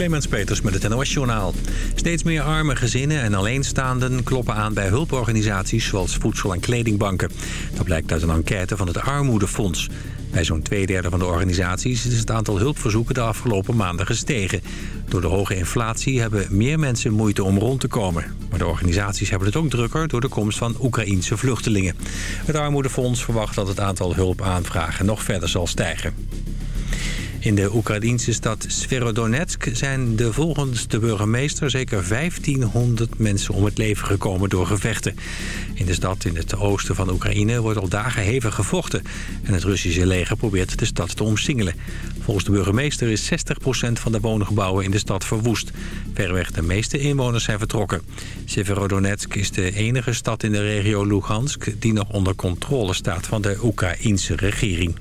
Clemens Peters met het NOS Journaal. Steeds meer arme gezinnen en alleenstaanden kloppen aan bij hulporganisaties zoals voedsel- en kledingbanken. Dat blijkt uit een enquête van het Armoedefonds. Bij zo'n twee derde van de organisaties is het aantal hulpverzoeken de afgelopen maanden gestegen. Door de hoge inflatie hebben meer mensen moeite om rond te komen. Maar de organisaties hebben het ook drukker door de komst van Oekraïense vluchtelingen. Het Armoedefonds verwacht dat het aantal hulpaanvragen nog verder zal stijgen. In de Oekraïnse stad Sverodonetsk zijn de volgens de burgemeester zeker 1500 mensen om het leven gekomen door gevechten. In de stad in het oosten van Oekraïne wordt al dagen hevig gevochten en het Russische leger probeert de stad te omsingelen. Volgens de burgemeester is 60% van de woongebouwen in de stad verwoest. Verreweg de meeste inwoners zijn vertrokken. Severodonetsk is de enige stad in de regio Lugansk die nog onder controle staat van de Oekraïense regering.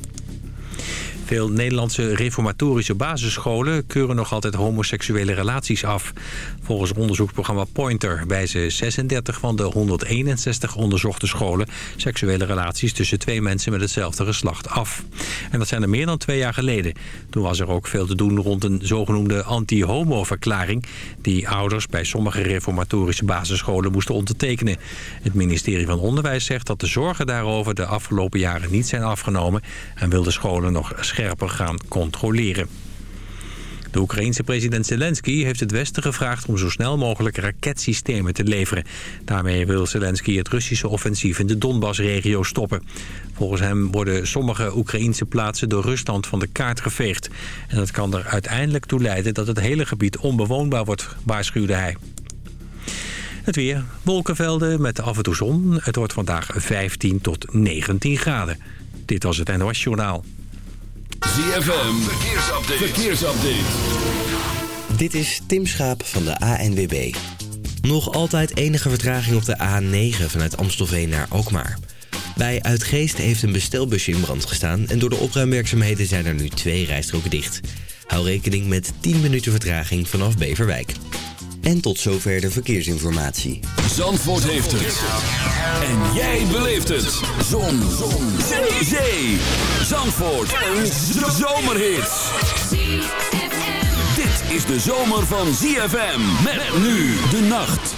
Veel Nederlandse reformatorische basisscholen keuren nog altijd homoseksuele relaties af. Volgens onderzoeksprogramma Pointer wijzen 36 van de 161 onderzochte scholen seksuele relaties tussen twee mensen met hetzelfde geslacht af. En dat zijn er meer dan twee jaar geleden. Toen was er ook veel te doen rond een zogenoemde anti-homo-verklaring die ouders bij sommige reformatorische basisscholen moesten ondertekenen. Het ministerie van Onderwijs zegt dat de zorgen daarover de afgelopen jaren niet zijn afgenomen en wil de scholen nog scherper gaan controleren. De Oekraïense president Zelensky heeft het Westen gevraagd om zo snel mogelijk raketsystemen te leveren. Daarmee wil Zelensky het Russische offensief in de Donbass-regio stoppen. Volgens hem worden sommige Oekraïense plaatsen door Rusland van de kaart geveegd. En dat kan er uiteindelijk toe leiden dat het hele gebied onbewoonbaar wordt, waarschuwde hij. Het weer. Wolkenvelden met af en toe zon. Het wordt vandaag 15 tot 19 graden. Dit was het NOS Journaal. ZFM, verkeersupdate. verkeersupdate. Dit is Tim Schaap van de ANWB. Nog altijd enige vertraging op de A9 vanuit Amstelveen naar Alkmaar. Bij Uitgeest heeft een bestelbusje in brand gestaan... en door de opruimwerkzaamheden zijn er nu twee rijstroken dicht. Hou rekening met 10 minuten vertraging vanaf Beverwijk. En tot zover de verkeersinformatie. Zandvoort heeft het. En jij beleeft het. Zon. Zon. Zee. Zee. Zandvoort. Een zomerhit. Dit is de zomer van ZFM. Met nu de nacht.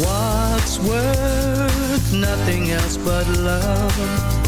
What's worth nothing else but love?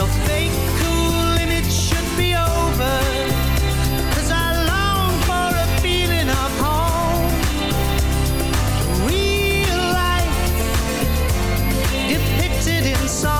so fake cool should be over. Cause I long for a feeling of home. Real life Depicted in song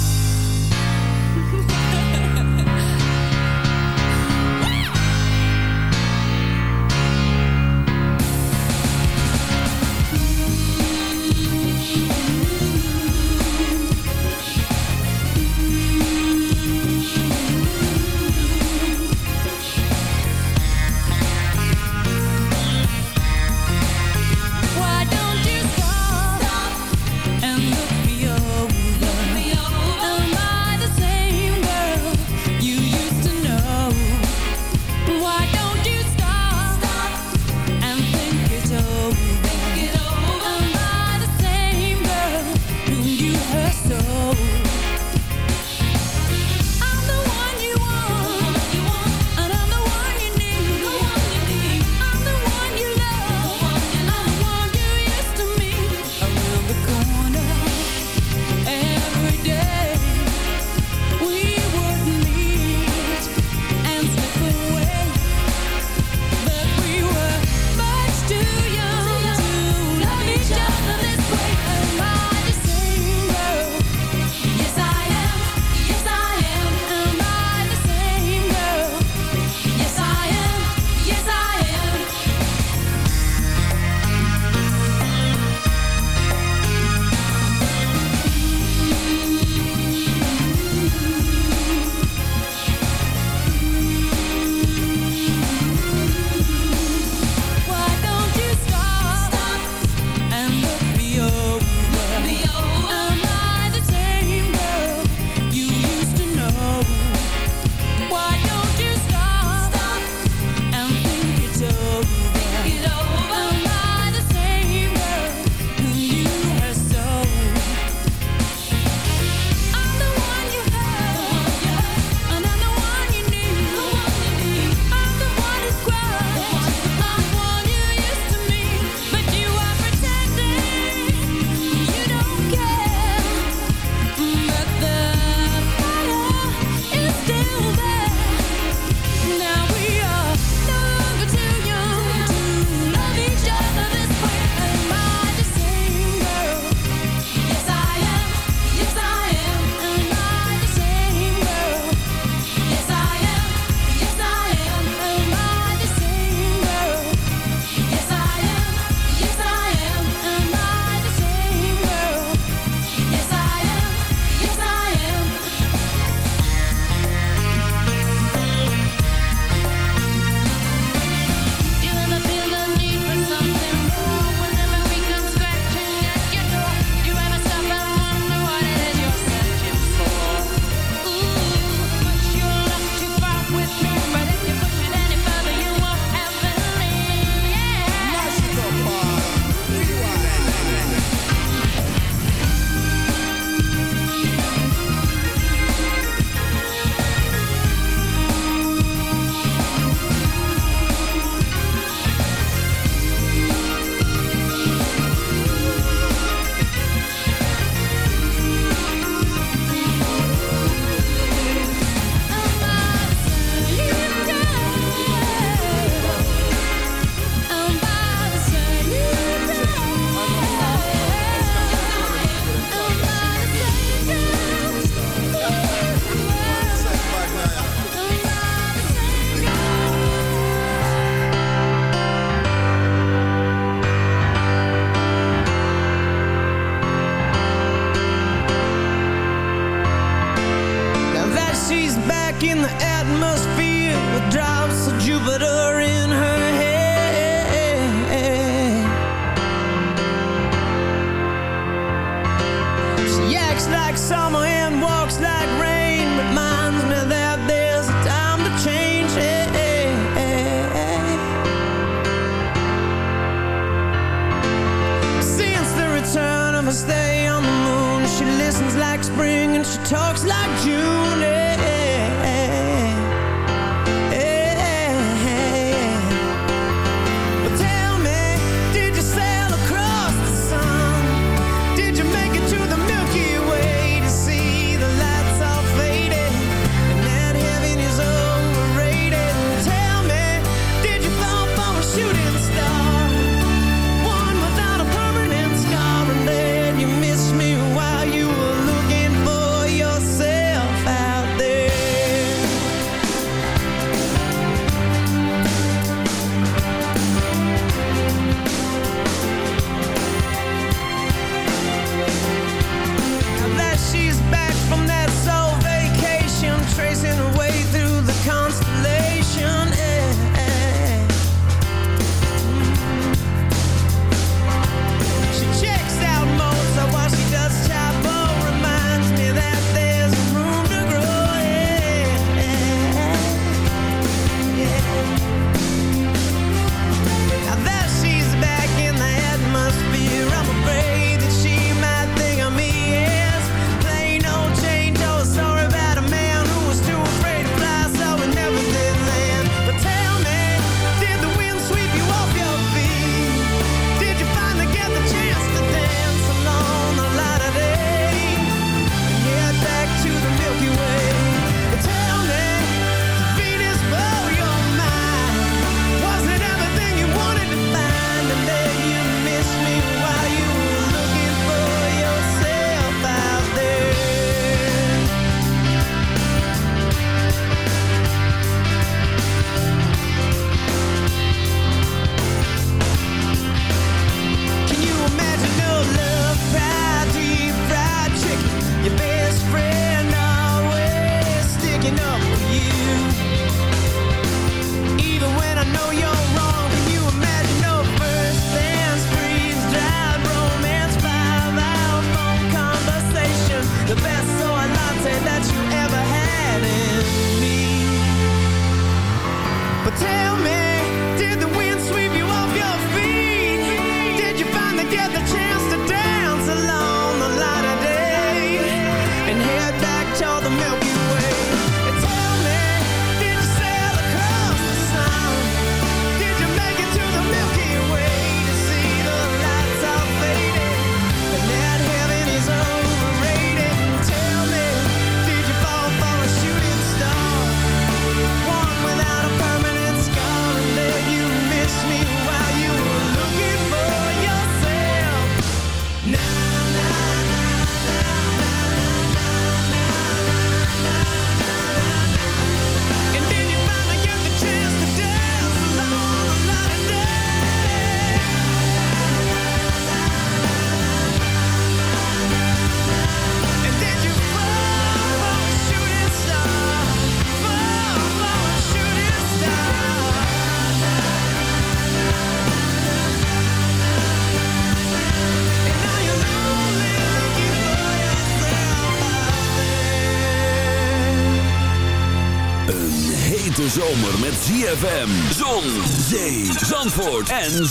zomer met ZFM. Zon, zee, zandvoort en.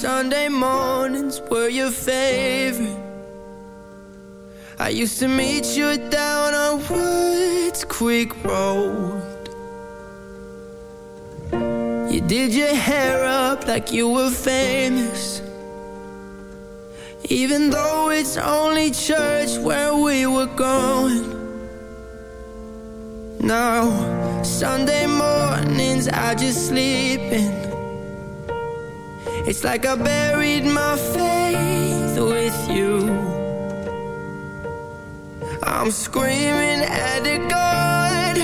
Sunday mornings were your favorite. I used to meet you down on Woods Creek Road. You did your hair up like you were famous. Even though it's only church where we were going now Sunday mornings I just sleep in. It's like I buried my faith with you. I'm screaming at the God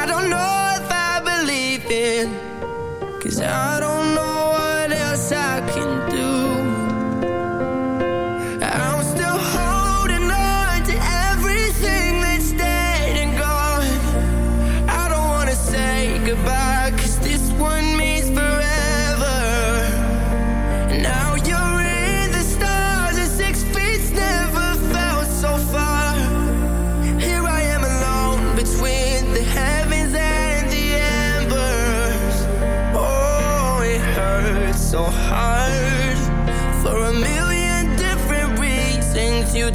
I don't know if I believe in. Cause I don't know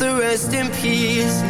the rest in peace.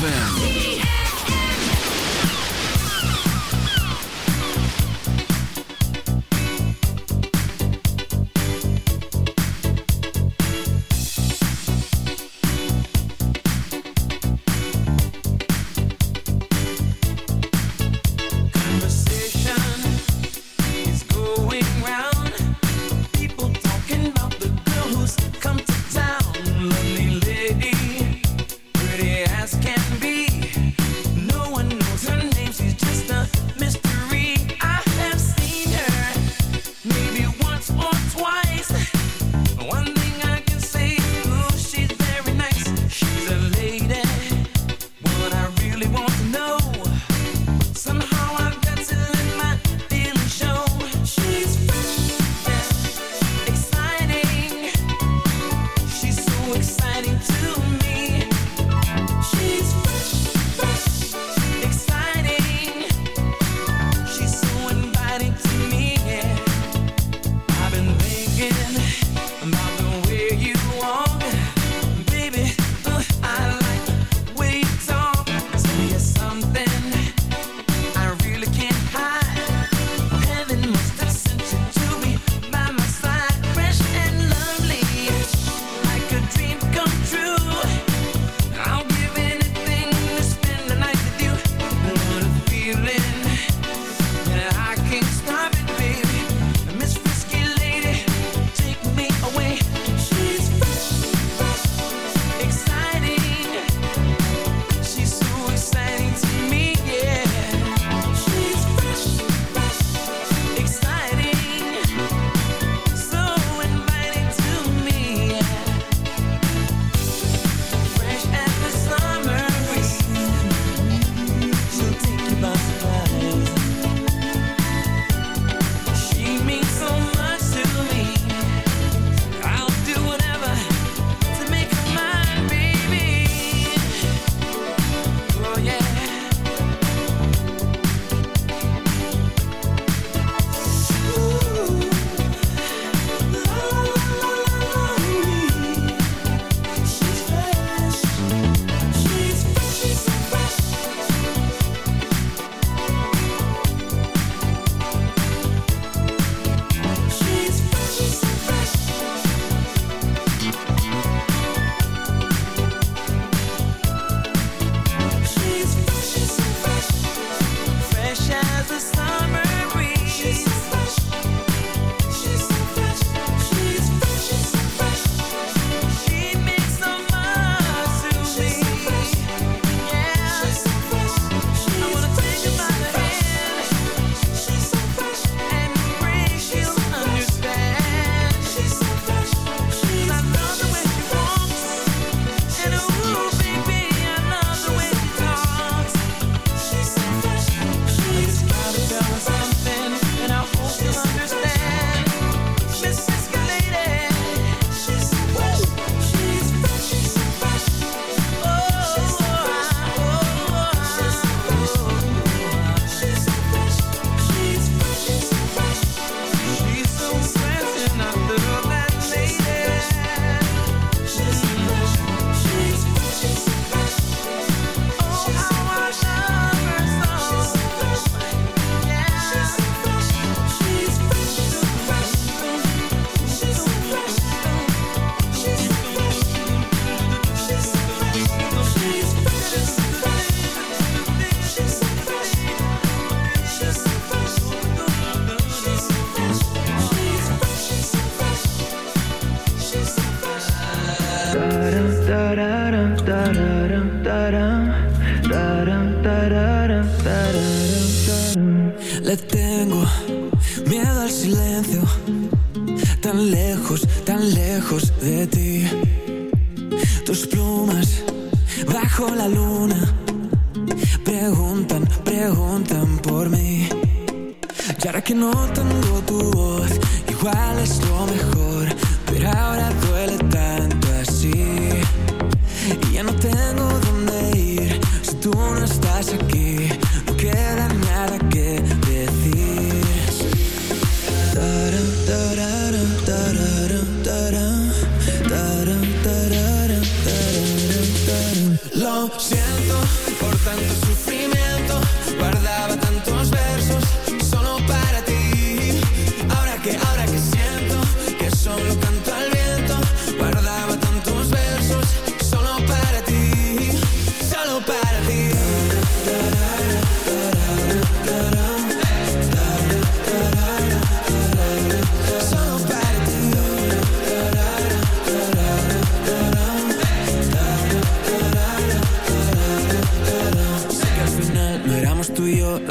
ZFM.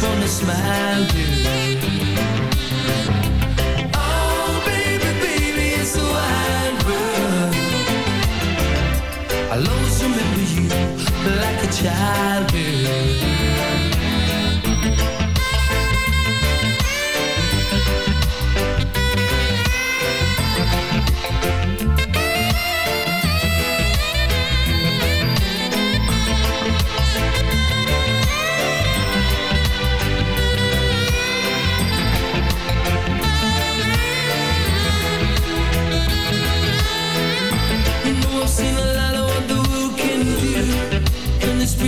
from the smile you Oh baby, baby, it's a wide world. I'll always remember you like a child did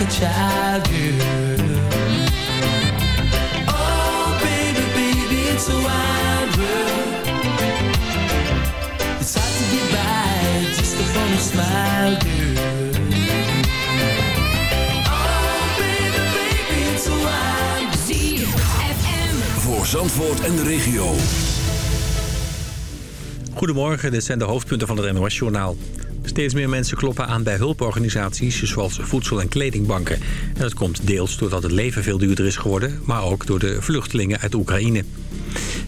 like a child girl. Oh, baby, baby, it's a wide world. It's hard to get by just upon a smile, girl. Oh, baby, baby, it's a wide ZFM. Voor Zandvoort en de regio. Goedemorgen, dit zijn de hoofdpunten van het NOS-journaal. Steeds meer mensen kloppen aan bij hulporganisaties zoals voedsel- en kledingbanken. En dat komt deels doordat het leven veel duurder is geworden... maar ook door de vluchtelingen uit Oekraïne.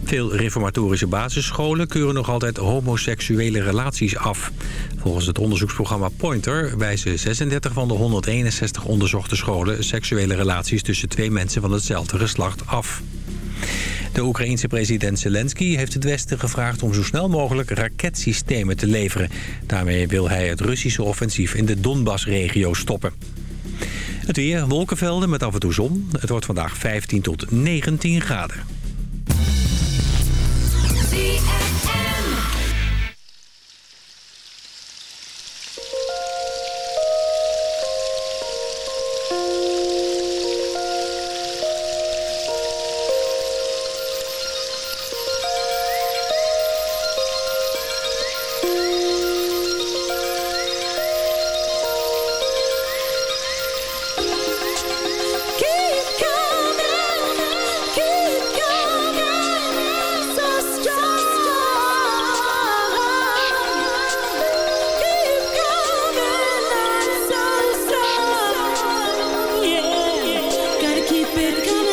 Veel reformatorische basisscholen keuren nog altijd homoseksuele relaties af. Volgens het onderzoeksprogramma Pointer wijzen 36 van de 161 onderzochte scholen... seksuele relaties tussen twee mensen van hetzelfde geslacht af. De Oekraïense president Zelensky heeft het Westen gevraagd om zo snel mogelijk raketsystemen te leveren. Daarmee wil hij het Russische offensief in de Donbass-regio stoppen. Het weer, wolkenvelden met af en toe zon. Het wordt vandaag 15 tot 19 graden. baby, come on.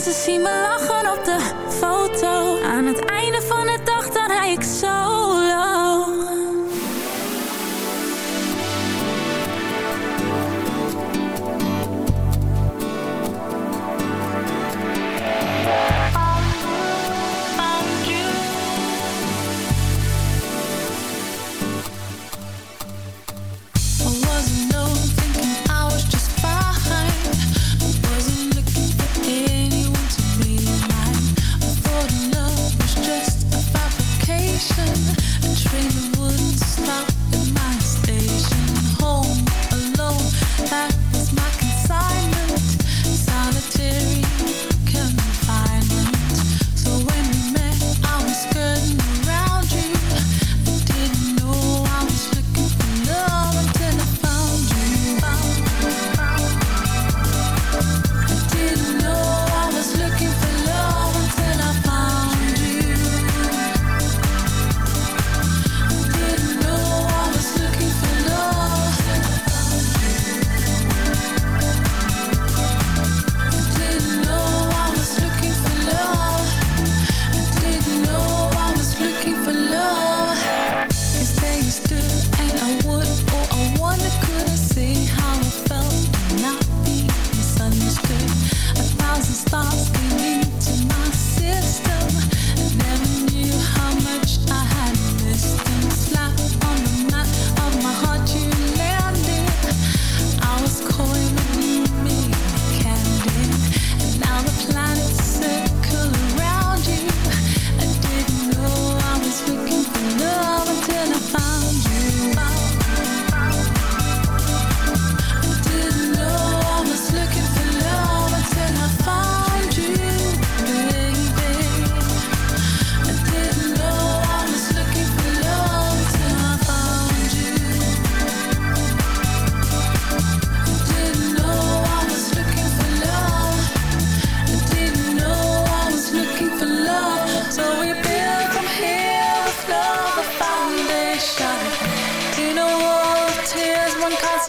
Mensen zien me lachen op de foto. Aan het einde van de dag dan rij ik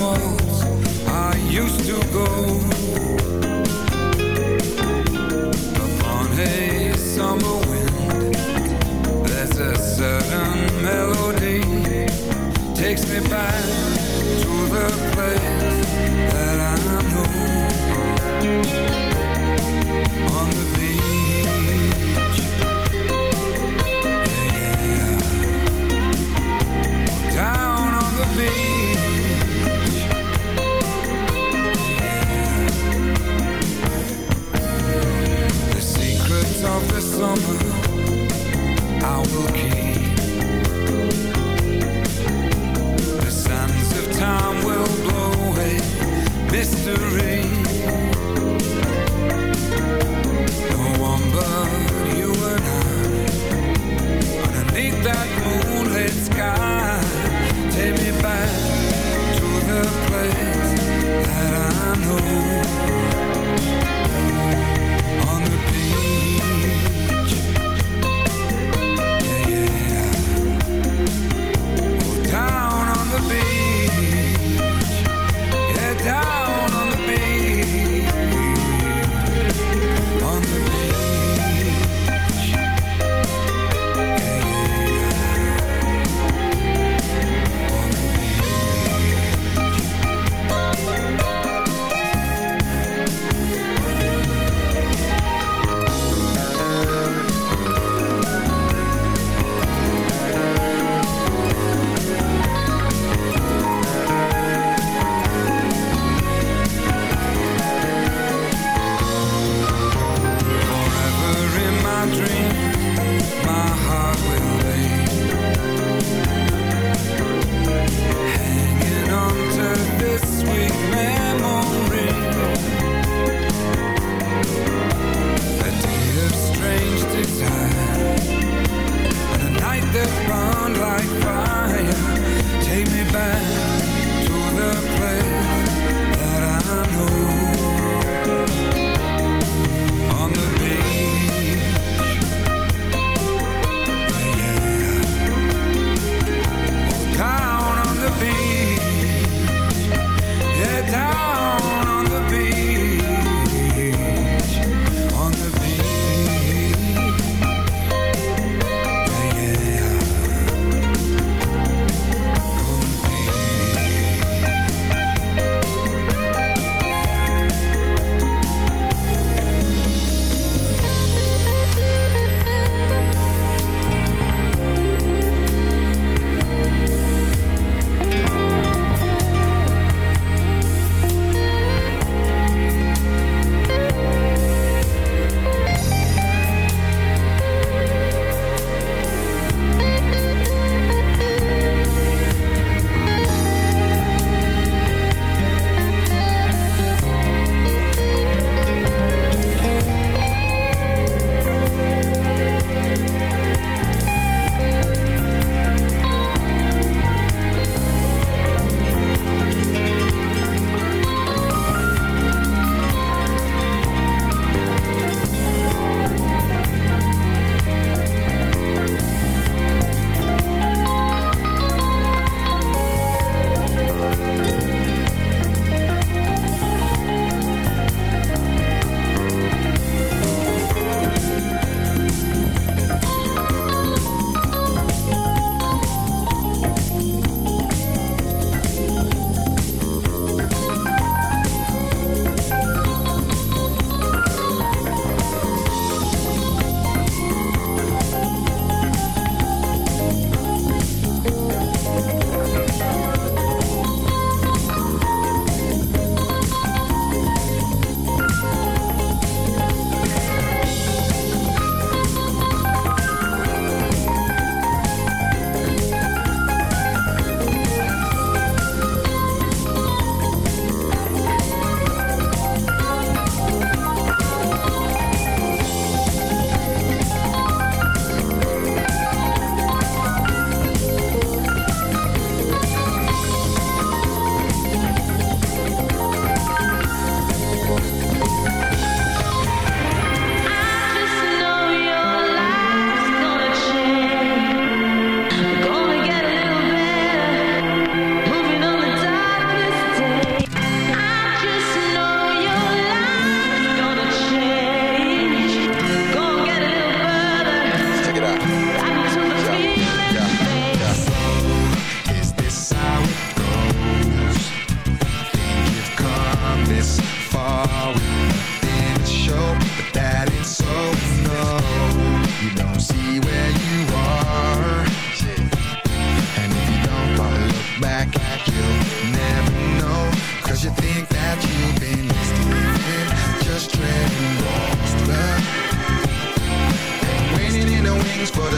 walls I used to go. Upon a summer wind There's a melody Takes me back.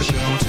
show.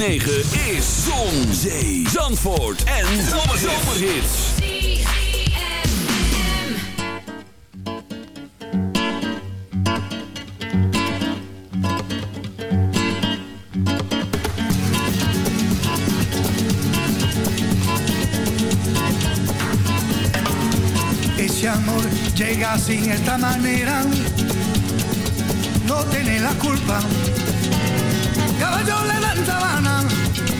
106.9 is Zon, Zee, Zandvoort en Zomerhits. Ese amor llega sin esta manera, no tiene la culpa. Caballo le dan sabana,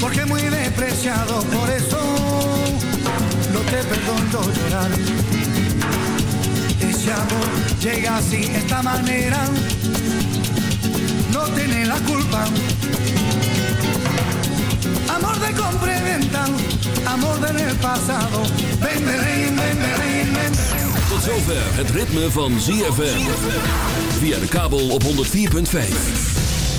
porque muy despreciado, por eso no te perdono llorar. Ese amor llega sin esta manera, no tiene la culpa. Amor de compra y venta, amor del el pasado. Ven, ven, ven, ven. Tot zover het ritme van ZFM. Via de kabel op 104.5.